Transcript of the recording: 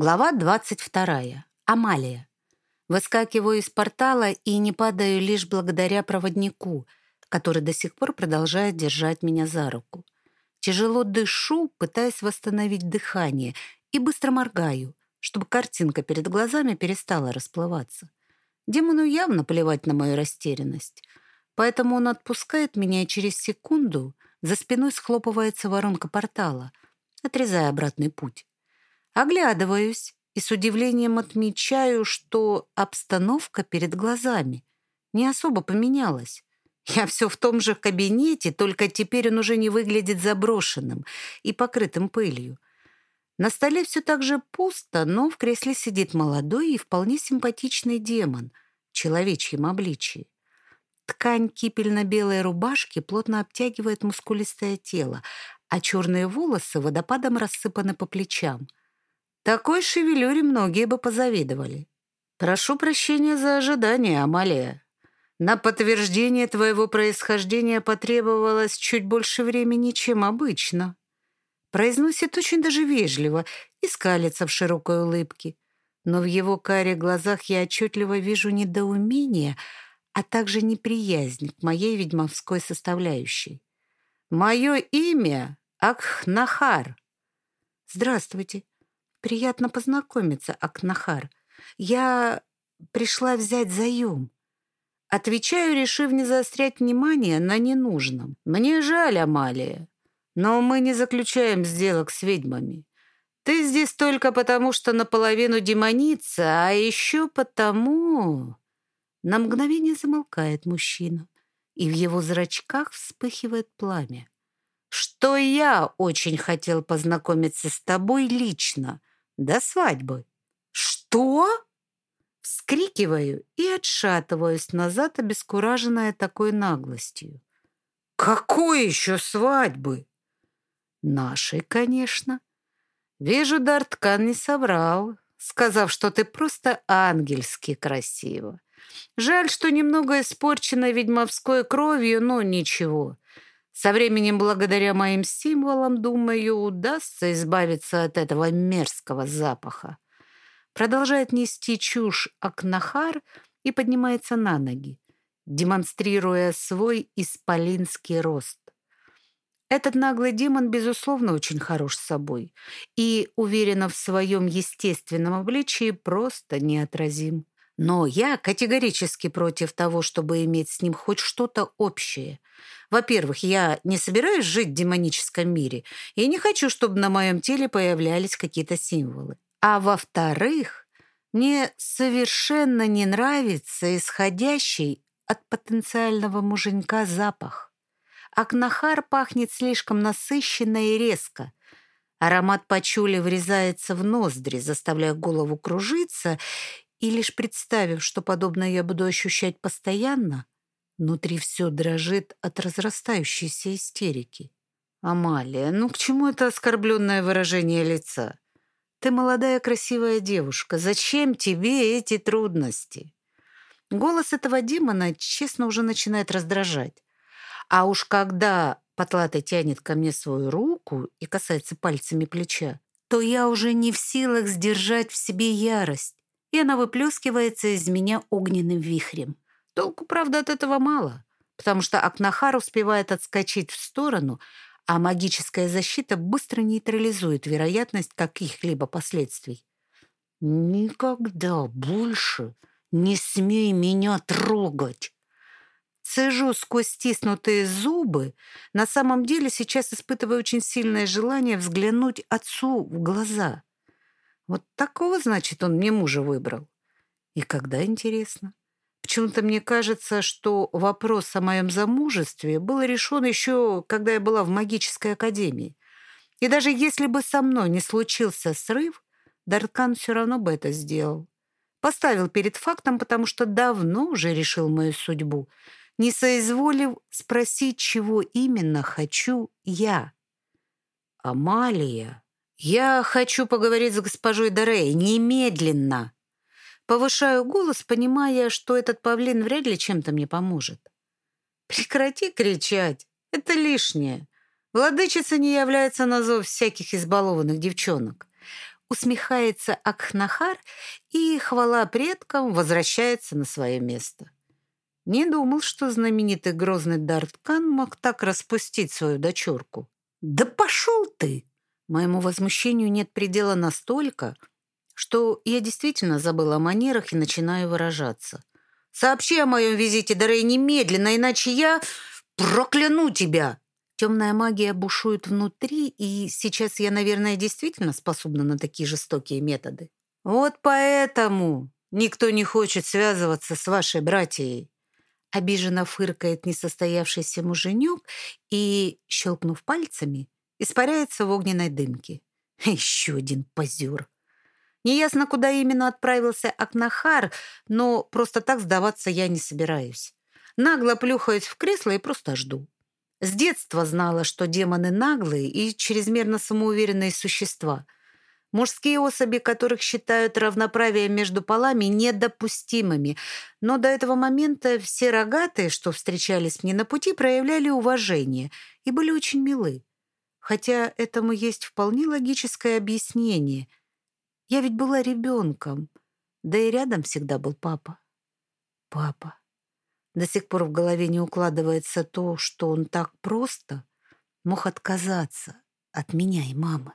Глава 22. Амалия. Выскакиваю из портала и не падаю лишь благодаря проводнику, который до сих пор продолжает держать меня за руку. Тяжело дышу, пытаясь восстановить дыхание, и быстро моргаю, чтобы картинка перед глазами перестала расплываться. Демону явно плевать на мою растерянность, поэтому он отпускает меня, и через секунду за спиной схлопывается воронка портала, отрезая обратный путь. Оглядываюсь и с удивлением отмечаю, что обстановка перед глазами не особо поменялась. Я все в том же кабинете, только теперь он уже не выглядит заброшенным и покрытым пылью. На столе все так же пусто, но в кресле сидит молодой и вполне симпатичный демон в человечьем обличии. Ткань кипельно-белой рубашки плотно обтягивает мускулистое тело, а черные волосы водопадом рассыпаны по плечам. Такой шевелюре многие бы позавидовали. Прошу прощения за ожидание, Амалия. На подтверждение твоего происхождения потребовалось чуть больше времени, чем обычно. Произносит очень даже вежливо и скалится в широкой улыбке. Но в его каре глазах я отчетливо вижу недоумение, а также неприязнь к моей ведьмовской составляющей. «Мое имя Акхнахар». «Здравствуйте. Приятно познакомиться, Акнахар. Я пришла взять заем». Отвечаю, решив не заострять внимание на ненужном. «Мне жаль, Амалия, но мы не заключаем сделок с ведьмами. Ты здесь только потому, что наполовину демоница, а еще потому...» На мгновение замолкает мужчина, и в его зрачках вспыхивает пламя. «Что я очень хотел познакомиться с тобой лично, до свадьбы». «Что?» Вскрикиваю и отшатываюсь назад, обескураженная такой наглостью. «Какой еще свадьбы?» «Нашей, конечно». «Вижу, Дарткан не соврал, сказав, что ты просто ангельски красива. Жаль, что немного испорчена ведьмовской кровью, но ничего. Со временем, благодаря моим символам, думаю, удастся избавиться от этого мерзкого запаха продолжает нести чушь Акнахар и поднимается на ноги, демонстрируя свой исполинский рост. Этот наглый демон, безусловно, очень хорош с собой и, уверенно в своем естественном обличии, просто неотразим. Но я категорически против того, чтобы иметь с ним хоть что-то общее. Во-первых, я не собираюсь жить в демоническом мире и не хочу, чтобы на моем теле появлялись какие-то символы. А во-вторых, мне совершенно не нравится исходящий от потенциального муженька запах. Акнахар пахнет слишком насыщенно и резко. Аромат пачули врезается в ноздри, заставляя голову кружиться, и лишь представив, что подобное я буду ощущать постоянно, внутри все дрожит от разрастающейся истерики. «Амалия, ну к чему это оскорбленное выражение лица?» Ты молодая красивая девушка. Зачем тебе эти трудности? Голос этого демона, честно, уже начинает раздражать. А уж когда потлатый тянет ко мне свою руку и касается пальцами плеча, то я уже не в силах сдержать в себе ярость, и она выплескивается из меня огненным вихрем. Толку, правда, от этого мало, потому что Акнахар успевает отскочить в сторону, а магическая защита быстро нейтрализует вероятность каких-либо последствий. «Никогда больше не смей меня трогать!» Цежу сквозь стиснутые зубы. На самом деле сейчас испытываю очень сильное желание взглянуть отцу в глаза. Вот такого, значит, он мне мужа выбрал. И когда, интересно? Почему-то мне кажется, что вопрос о моем замужестве был решен еще, когда я была в магической академии. И даже если бы со мной не случился срыв, Даркан все равно бы это сделал. Поставил перед фактом, потому что давно уже решил мою судьбу, не соизволив спросить, чего именно хочу я. «Амалия, я хочу поговорить с госпожой Дорей немедленно!» Повышаю голос, понимая, что этот павлин вряд ли чем-то мне поможет. Прекрати кричать. Это лишнее. Владычица не является на зов всяких избалованных девчонок. усмехается Акхнахар, и хвала предкам возвращается на свое место. Не думал, что знаменитый грозный Дарткан мог так распустить свою дочурку. «Да пошел ты!» Моему возмущению нет предела настолько, что я действительно забыла о манерах и начинаю выражаться. «Сообщи о моем визите, Дарей, немедленно, иначе я прокляну тебя!» Темная магия бушует внутри, и сейчас я, наверное, действительно способна на такие жестокие методы. Вот поэтому никто не хочет связываться с вашей братьей. Обиженно фыркает несостоявшийся муженек и, щелкнув пальцами, испаряется в огненной дымке. Еще один позер. Неясно, куда именно отправился Акнахар, но просто так сдаваться я не собираюсь. Нагло плюхаюсь в кресло и просто жду. С детства знала, что демоны наглые и чрезмерно самоуверенные существа. Мужские особи, которых считают равноправие между полами недопустимыми. Но до этого момента все рогатые, что встречались мне на пути, проявляли уважение и были очень милы. Хотя этому есть вполне логическое объяснение. Я ведь была ребенком, да и рядом всегда был папа. Папа. До сих пор в голове не укладывается то, что он так просто мог отказаться от меня и мамы.